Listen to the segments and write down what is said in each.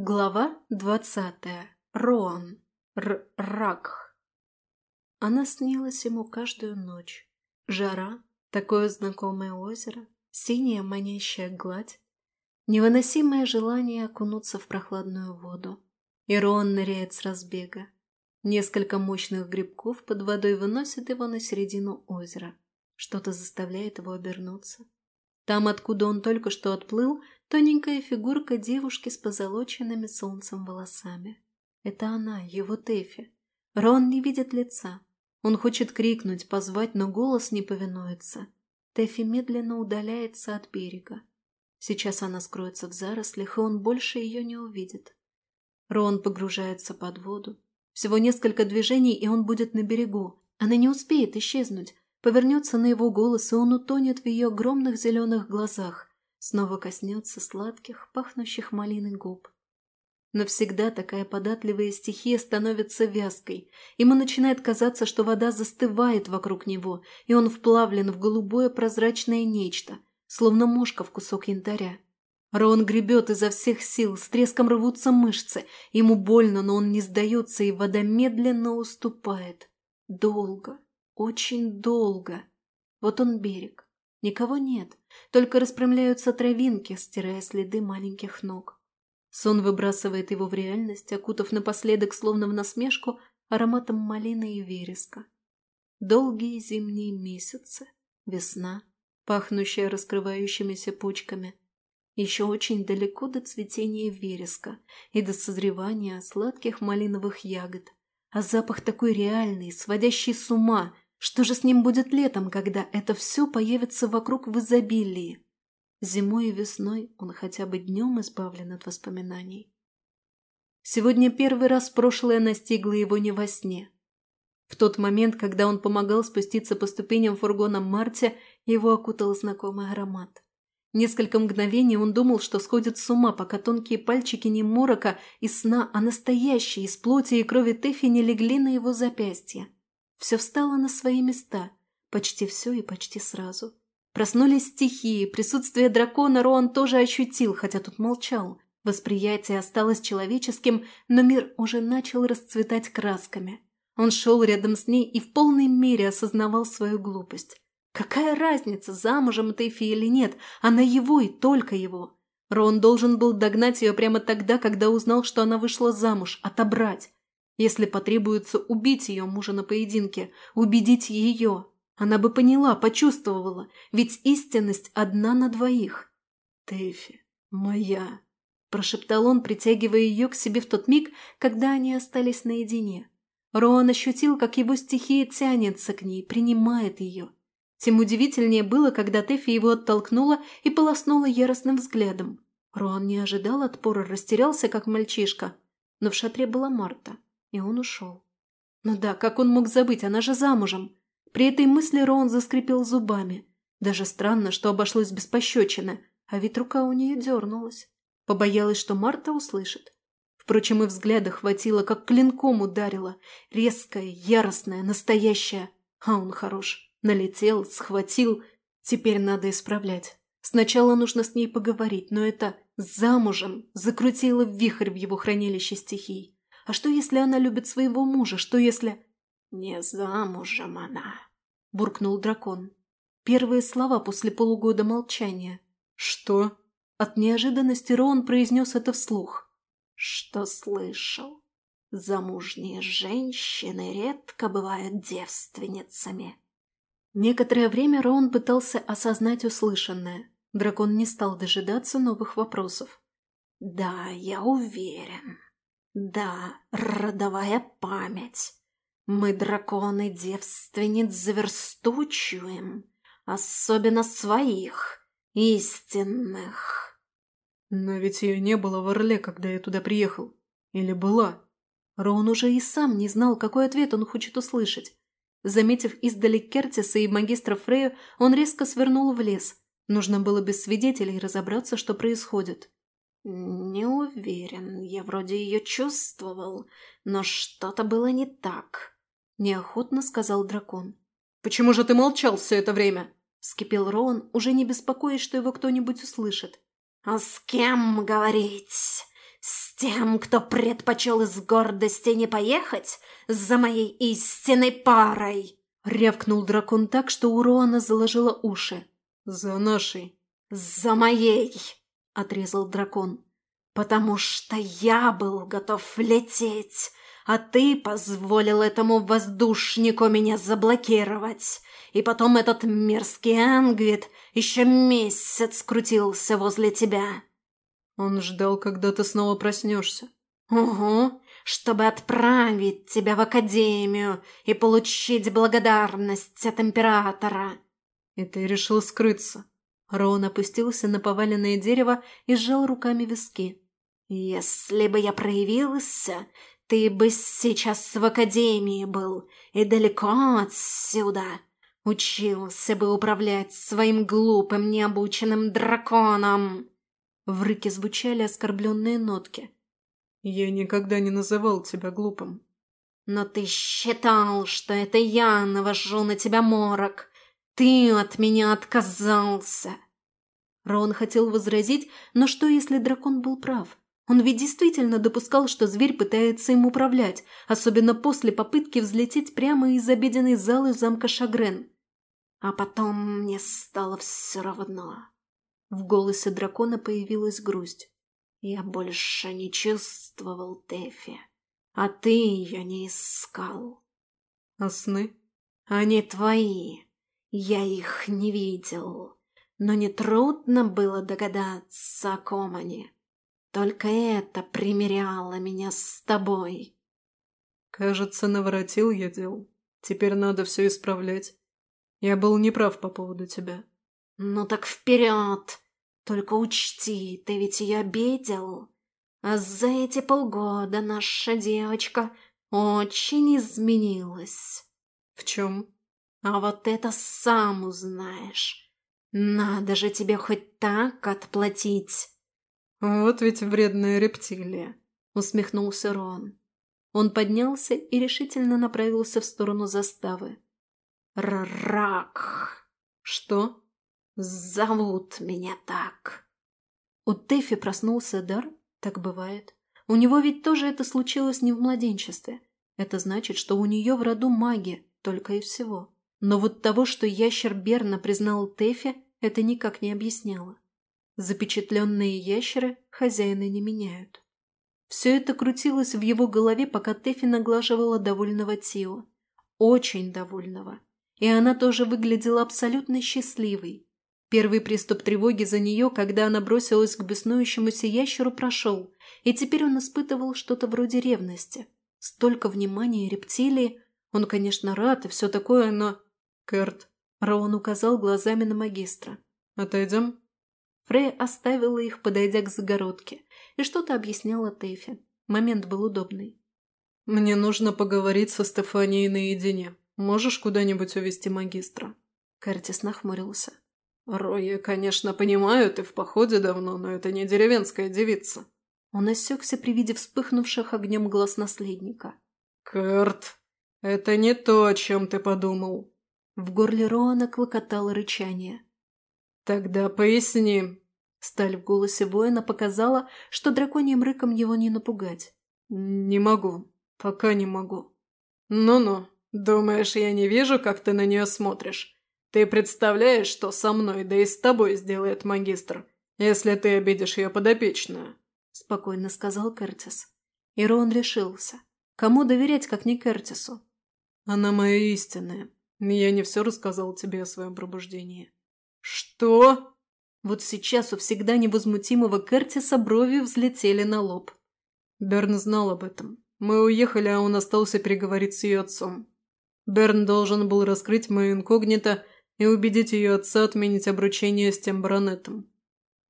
Глава двадцатая. Роан. Р Ракх. Она снилась ему каждую ночь. Жара, такое знакомое озеро, синяя манящая гладь, невыносимое желание окунуться в прохладную воду. И Роан ныряет с разбега. Несколько мощных грибков под водой выносят его на середину озера. Что-то заставляет его обернуться. Там, откуда он только что отплыл, тоненькая фигурка девушки с позолоченными солнцем волосами. Это она, его Тэфи. Рон не видит лица. Он хочет крикнуть, позвать, но голос не повинуется. Тэфи медленно удаляется от берега. Сейчас она скроется в зарослях, и он больше ее не увидит. Рон погружается под воду. Всего несколько движений, и он будет на берегу. Она не успеет исчезнуть повернется на его голос, и он утонет в ее огромных зеленых глазах, снова коснется сладких, пахнущих малиной губ. Но всегда такая податливая стихия становится вязкой. Ему начинает казаться, что вода застывает вокруг него, и он вплавлен в голубое прозрачное нечто, словно мошка в кусок янтаря. Рон гребет изо всех сил, с треском рвутся мышцы. Ему больно, но он не сдается, и вода медленно уступает. Долго, очень долго. Вот он берег. Никого нет, только распрямляются травинки, стирая следы маленьких ног. Сон выбрасывает его в реальность, окутав напоследок, словно в насмешку, ароматом малины и вереска. Долгие зимние месяцы, весна, пахнущая раскрывающимися почками. Еще очень далеко до цветения вереска и до созревания сладких малиновых ягод. А запах такой реальный, сводящий с ума – что же с ним будет летом, когда это все появится вокруг в изобилии? Зимой и весной он хотя бы днем избавлен от воспоминаний. Сегодня первый раз прошлое настигло его не во сне. В тот момент, когда он помогал спуститься по ступеням фургона Марте, его окутал знакомый аромат. Несколько мгновений он думал, что сходит с ума, пока тонкие пальчики не морока из сна, а настоящие, из плоти и крови Тэфи не легли на его запястье. Все встало на свои места, почти все и почти сразу. Проснулись стихии, присутствие дракона Роан тоже ощутил, хотя тут молчал. Восприятие осталось человеческим, но мир уже начал расцветать красками. Он шел рядом с ней и в полной мере осознавал свою глупость. Какая разница, замужем Тэфи или нет, она его и только его. Рон должен был догнать ее прямо тогда, когда узнал, что она вышла замуж, отобрать. Если потребуется убить ее мужа на поединке, убедить ее, она бы поняла, почувствовала, ведь истинность одна на двоих. «Тэфи, моя», – прошептал он, притягивая ее к себе в тот миг, когда они остались наедине. Роан ощутил, как его стихия тянется к ней, принимает ее. Тем удивительнее было, когда Тэфи его оттолкнула и полоснула яростным взглядом. Роан не ожидал отпора, растерялся, как мальчишка. Но в шатре была Марта. И он ушел. Ну да, как он мог забыть, она же замужем. При этой мысли Роун заскрипел зубами. Даже странно, что обошлось без пощечины, а ведь рука у нее дернулась. Побоялась, что Марта услышит. Впрочем, и взгляда хватило, как клинком ударила. Резкая, яростная, настоящая. А он хорош. Налетел, схватил. Теперь надо исправлять. Сначала нужно с ней поговорить, но это «замужем» закрутило вихрь в его хранилище стихий. А что, если она любит своего мужа? Что, если... «Не замужем она», – буркнул дракон. Первые слова после полугода молчания. «Что?» От неожиданности Роун произнес это вслух. «Что слышал? Замужние женщины редко бывают девственницами». Некоторое время Роун пытался осознать услышанное. Дракон не стал дожидаться новых вопросов. «Да, я уверен», да, родовая память. Мы, драконы, девственниц заверстучиваем, особенно своих, истинных. Но ведь ее не было в Орле, когда я туда приехал. Или была? Рон уже и сам не знал, какой ответ он хочет услышать. Заметив издали Кертиса и магистра Фрею, он резко свернул в лес. Нужно было без свидетелей разобраться, что происходит. «Не уверен. Я вроде ее чувствовал, но что-то было не так», – неохотно сказал дракон. «Почему же ты молчал все это время?» – вскипел Роан, уже не беспокоясь, что его кто-нибудь услышит. «А с кем говорить? С тем, кто предпочел из гордости не поехать за моей истинной парой!» Рявкнул дракон так, что у Роана заложило уши. «За нашей!» «За моей!» — отрезал дракон. «Потому что я был готов лететь, а ты позволил этому воздушнику меня заблокировать. И потом этот мерзкий Ангвит еще месяц крутился возле тебя». «Он ждал, когда ты снова проснешься». «Угу, чтобы отправить тебя в академию и получить благодарность от императора». «И ты решил скрыться?» Роун опустился на поваленное дерево и сжал руками виски. «Если бы я проявился, ты бы сейчас в академии был и далеко отсюда. Учился бы управлять своим глупым необученным драконом. В рыке звучали оскорбленные нотки. Я никогда не называл тебя глупым. Но ты считал, что это я навожу на тебя морок. Ты от меня отказался. Рон хотел возразить, но что, если дракон был прав? Он ведь действительно допускал, что зверь пытается им управлять, особенно после попытки взлететь прямо из обеденной залы замка Шагрен. А потом мне стало все равно. В голосе дракона появилась грусть. Я больше не чувствовал Тэфи, а ты ее не искал. А сны? Они твои. Я их не видел. Но нетрудно было догадаться, о ком они. Только это примеряло меня с тобой. Кажется, наворотил я дел. Теперь надо все исправлять. Я был неправ по поводу тебя. Ну так вперед! Только учти, ты ведь ее обидел. А за эти полгода наша девочка очень изменилась. В чем? А вот это сам узнаешь. Надо же тебе хоть так отплатить. «Вот ведь вредная рептилия», — усмехнулся Рон. Он поднялся и решительно направился в сторону заставы. «Рак!» «Что?» «Зовут меня так!» У Тэфи проснулся дар, так бывает. У него ведь тоже это случилось не в младенчестве. Это значит, что у нее в роду маги, только и всего. Но вот того, что ящер Берна признал Тэфи, это никак не объясняло. Запечатленные ящеры хозяина не меняют. Все это крутилось в его голове, пока Тэфи наглаживала довольного Тио. Очень довольного. И она тоже выглядела абсолютно счастливой. Первый приступ тревоги за нее, когда она бросилась к беснующемуся ящеру, прошел, и теперь он испытывал что-то вроде ревности. Столько внимания рептилии. Он, конечно, рад и все такое, но... Кэрт. Роун указал глазами на магистра. «Отойдем?» Фрей оставила их, подойдя к загородке, и что-то объясняла Тэфи. Момент был удобный. «Мне нужно поговорить со Стефанией наедине. Можешь куда-нибудь увезти магистра?» Кертис нахмурился. «Рой, я, конечно, понимаю, ты в походе давно, но это не деревенская девица». Он осекся при виде вспыхнувших огнем глаз наследника. «Кэрт, это не то, о чем ты подумал». В горле Роана клокотало рычание. «Тогда поясни». Сталь в голосе воина показала, что драконьим рыком его не напугать. «Не могу. Пока не могу». «Ну-ну, думаешь, я не вижу, как ты на нее смотришь? Ты представляешь, что со мной, да и с тобой сделает магистр, если ты обидишь ее подопечную?» Спокойно сказал Кертис. И Рон решился. Кому доверять, как не Кертису? «Она моя истинная. Я не все рассказал тебе о своем пробуждении». «Что?» Вот сейчас у всегда невозмутимого Кертиса брови взлетели на лоб. Берн знал об этом. Мы уехали, а он остался переговорить с ее отцом. Берн должен был раскрыть мою инкогнито и убедить ее отца отменить обручение с тем баронетом.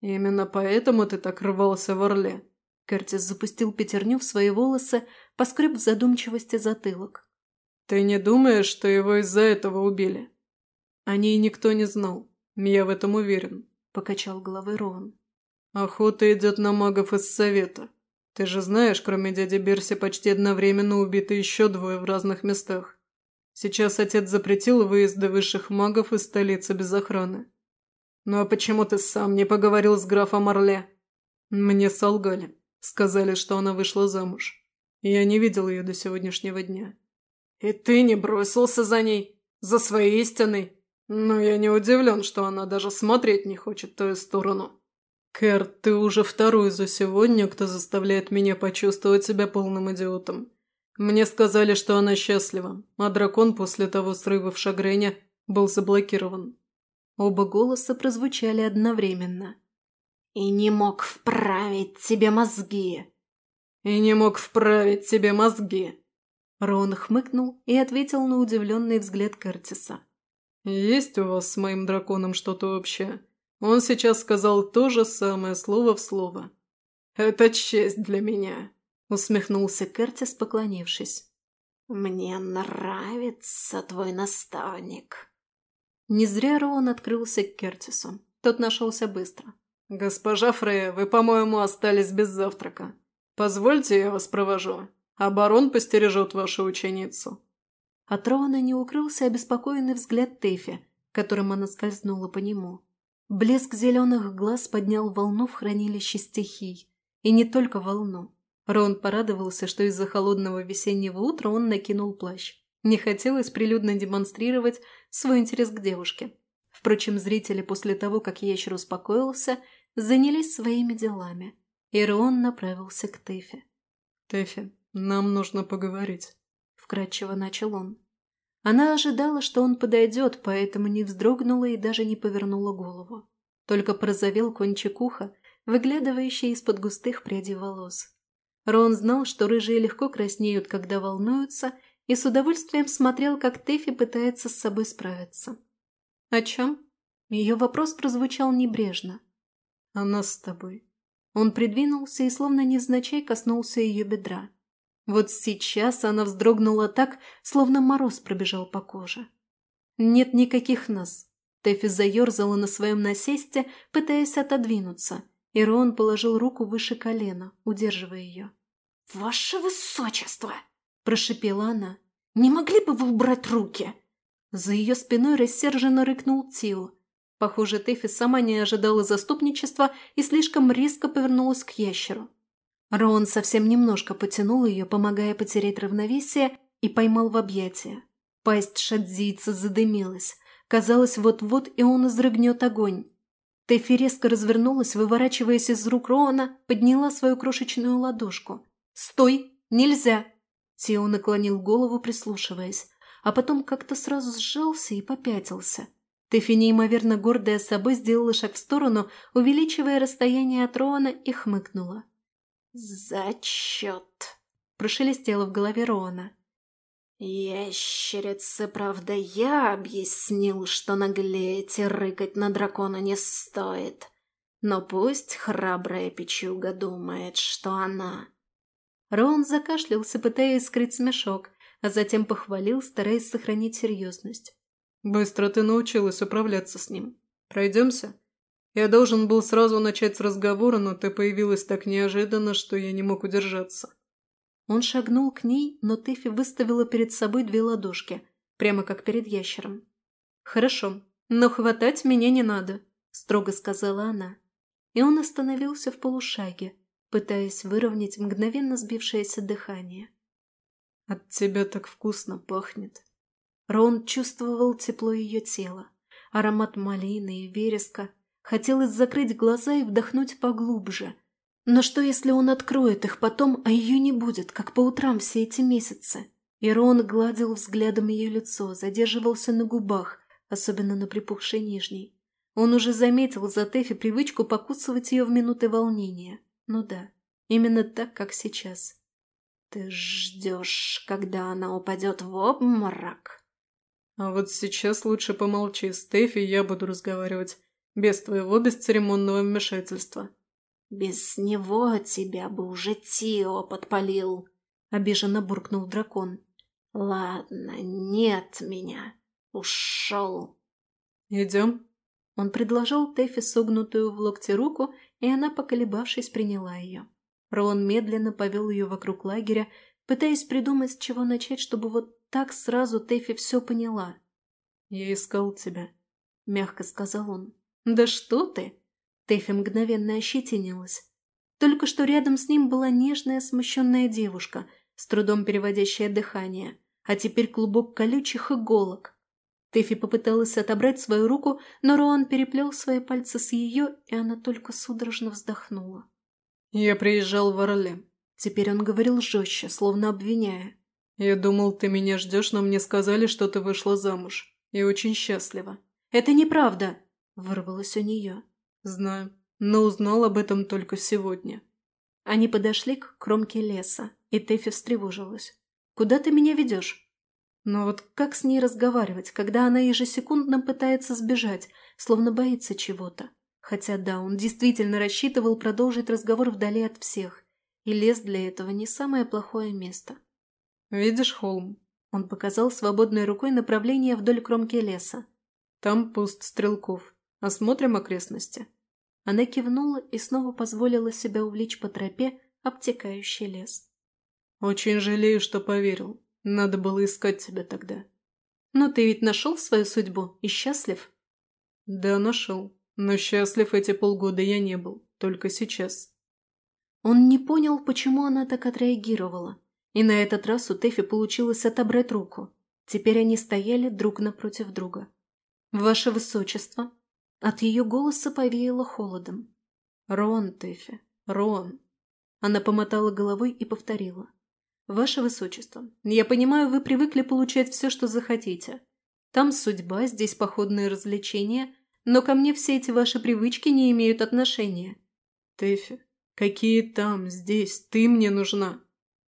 Именно поэтому ты так рвался в Орле. Кертис запустил пятерню в свои волосы, поскреб в задумчивости затылок. Ты не думаешь, что его из-за этого убили? О ней никто не знал. «Я в этом уверен», – покачал головой Рон. «Охота идет на магов из Совета. Ты же знаешь, кроме дяди Берси почти одновременно убиты еще двое в разных местах. Сейчас отец запретил выезды высших магов из столицы без охраны. Ну а почему ты сам не поговорил с графом Орле?» «Мне солгали. Сказали, что она вышла замуж. Я не видел ее до сегодняшнего дня. И ты не бросился за ней? За своей истиной? Но я не удивлен, что она даже смотреть не хочет в твою сторону. Кэр, ты уже второй за сегодня, кто заставляет меня почувствовать себя полным идиотом. Мне сказали, что она счастлива, а дракон после того срыва в Шагрене был заблокирован. Оба голоса прозвучали одновременно. «И не мог вправить тебе мозги!» «И не мог вправить тебе мозги!» Рон хмыкнул и ответил на удивленный взгляд Кертиса. «Есть у вас с моим драконом что-то общее?» Он сейчас сказал то же самое слово в слово. «Это честь для меня», — усмехнулся Кертис, поклонившись. «Мне нравится твой наставник». Не зря Роун открылся к Кертису. Тот нашелся быстро. «Госпожа Фрея, вы, по-моему, остались без завтрака. Позвольте, я вас провожу, а барон постережет вашу ученицу». От Роуна не укрылся обеспокоенный взгляд Тэфи, которым она скользнула по нему. Блеск зеленых глаз поднял волну в хранилище стихий. И не только волну. Рон порадовался, что из-за холодного весеннего утра он накинул плащ. Не хотелось прилюдно демонстрировать свой интерес к девушке. Впрочем, зрители после того, как ящер успокоился, занялись своими делами. И Рон направился к Тэфе. «Тэфе, нам нужно поговорить», – вкратчиво начал он. Она ожидала, что он подойдет, поэтому не вздрогнула и даже не повернула голову. Только прозовел кончик уха, выглядывающий из-под густых прядей волос. Рон знал, что рыжие легко краснеют, когда волнуются, и с удовольствием смотрел, как Тэфи пытается с собой справиться. «О чем?» Ее вопрос прозвучал небрежно. «Она с тобой». Он придвинулся и словно невзначай коснулся ее бедра. Вот сейчас она вздрогнула так, словно мороз пробежал по коже. «Нет никаких нас». Тэфи заерзала на своем насесте, пытаясь отодвинуться, и Рон положил руку выше колена, удерживая ее. «Ваше высочество!» – прошипела она. «Не могли бы вы убрать руки?» За ее спиной рассерженно рыкнул Тио. Похоже, Тэфи сама не ожидала заступничества и слишком резко повернулась к ящеру. Рон совсем немножко потянул ее, помогая потерять равновесие, и поймал в объятия. Пасть шадзийца задымилась. Казалось, вот-вот и он изрыгнет огонь. Тэфи резко развернулась, выворачиваясь из рук Роана, подняла свою крошечную ладошку. «Стой! Нельзя!» Тео наклонил голову, прислушиваясь, а потом как-то сразу сжался и попятился. Тэфи, неимоверно гордая собой, сделала шаг в сторону, увеличивая расстояние от Роана и хмыкнула. «Зачет!» – прошелестело в голове Рона. «Ящерице, правда, я объяснил, что наглеть и рыкать на дракона не стоит. Но пусть храбрая печуга думает, что она...» Рон закашлялся, пытаясь скрыть смешок, а затем похвалил, стараясь сохранить серьезность. «Быстро ты научилась управляться с ним. Пройдемся?» Я должен был сразу начать с разговора, но ты появилась так неожиданно, что я не мог удержаться. Он шагнул к ней, но Тэфи выставила перед собой две ладошки, прямо как перед ящером. «Хорошо, но хватать меня не надо», – строго сказала она. И он остановился в полушаге, пытаясь выровнять мгновенно сбившееся дыхание. «От тебя так вкусно пахнет». Рон чувствовал тепло ее тела, аромат малины и вереска, Хотелось закрыть глаза и вдохнуть поглубже. Но что, если он откроет их потом, а ее не будет, как по утрам все эти месяцы? Ирон гладил взглядом ее лицо, задерживался на губах, особенно на припухшей нижней. Он уже заметил за Тэфи привычку покусывать ее в минуты волнения. Ну да, именно так, как сейчас. «Ты ждешь, когда она упадет в обморок?» «А вот сейчас лучше помолчи, с Тэфи я буду разговаривать без твоего бесцеремонного вмешательства». «Без него тебя бы уже Тио подпалил», — обиженно буркнул дракон. «Ладно, нет меня. Ушел». «Идем?» Он предложил Тэфи согнутую в локте руку, и она, поколебавшись, приняла ее. Рон медленно повел ее вокруг лагеря, пытаясь придумать, с чего начать, чтобы вот так сразу Тэфи все поняла. «Я искал тебя», — мягко сказал он. «Да что ты!» Тэфи мгновенно ощетинилась. Только что рядом с ним была нежная смущенная девушка, с трудом переводящая дыхание, а теперь клубок колючих иголок. Тэфи попыталась отобрать свою руку, но Роан переплел свои пальцы с ее, и она только судорожно вздохнула. «Я приезжал в Орле». Теперь он говорил жестче, словно обвиняя. «Я думал, ты меня ждешь, но мне сказали, что ты вышла замуж. И очень счастлива». «Это неправда!» – вырвалось у нее. «Знаю, но узнал об этом только сегодня». Они подошли к кромке леса, и Тэфи встревожилась. «Куда ты меня ведешь?» Но вот как с ней разговаривать, когда она ежесекундно пытается сбежать, словно боится чего-то? Хотя да, он действительно рассчитывал продолжить разговор вдали от всех, и лес для этого не самое плохое место. «Видишь холм?» Он показал свободной рукой направление вдоль кромки леса. «Там пуст стрелков. Осмотрим окрестности». Она кивнула и снова позволила себя увлечь по тропе, обтекающий лес. «Очень жалею, что поверил. Надо было искать тебя тогда». «Но ты ведь нашел свою судьбу и счастлив?» «Да, нашел. Но счастлив эти полгода я не был. Только сейчас». Он не понял, почему она так отреагировала. И на этот раз у Тэфи получилось отобрать руку. Теперь они стояли друг напротив друга. «Ваше Высочество!» От ее голоса повеяло холодом. «Рон, Тэфи, Рон!» Она помотала головой и повторила. «Ваше Высочество, я понимаю, вы привыкли получать все, что захотите. Там судьба, здесь походные развлечения, но ко мне все эти ваши привычки не имеют отношения». «Тэфи, какие там, здесь, ты мне нужна!»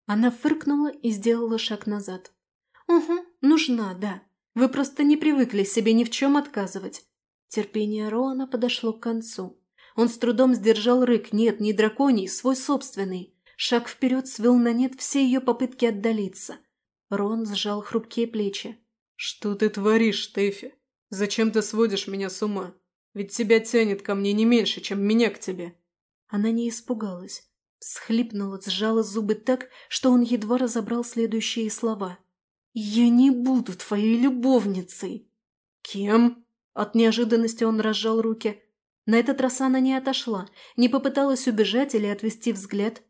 Она фыркнула и сделала шаг назад. «Угу, нужна, да. Вы просто не привыкли себе ни в чем отказывать». Терпение Роана подошло к концу. Он с трудом сдержал рык, нет, не драконий, свой собственный. Шаг вперед свел на нет все ее попытки отдалиться. Рон сжал хрупкие плечи. «Что ты творишь, Тэфи? Зачем ты сводишь меня с ума? Ведь тебя тянет ко мне не меньше, чем меня к тебе». Она не испугалась. Схлипнула, сжала зубы так, что он едва разобрал следующие слова. «Я не буду твоей любовницей!» «Кем?» От неожиданности он разжал руки. На этот раз она не отошла, не попыталась убежать или отвести взгляд.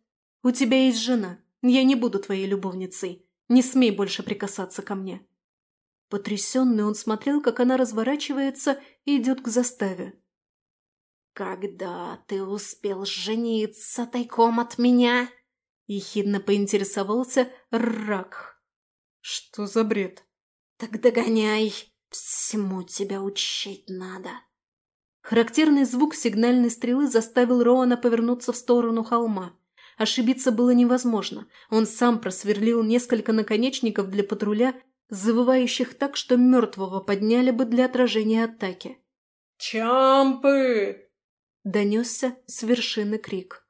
«У тебя есть жена. Я не буду твоей любовницей. Не смей больше прикасаться ко мне». Потрясенный он смотрел, как она разворачивается и идет к заставе. «Когда ты успел жениться тайком от меня?» – ехидно поинтересовался Рак. «Что за бред?» «Так догоняй! Всему тебя учить надо!» Характерный звук сигнальной стрелы заставил Роана повернуться в сторону холма. Ошибиться было невозможно. Он сам просверлил несколько наконечников для патруля, завывающих так, что мертвого подняли бы для отражения атаки. «Чампы!» Донесся с вершины крик.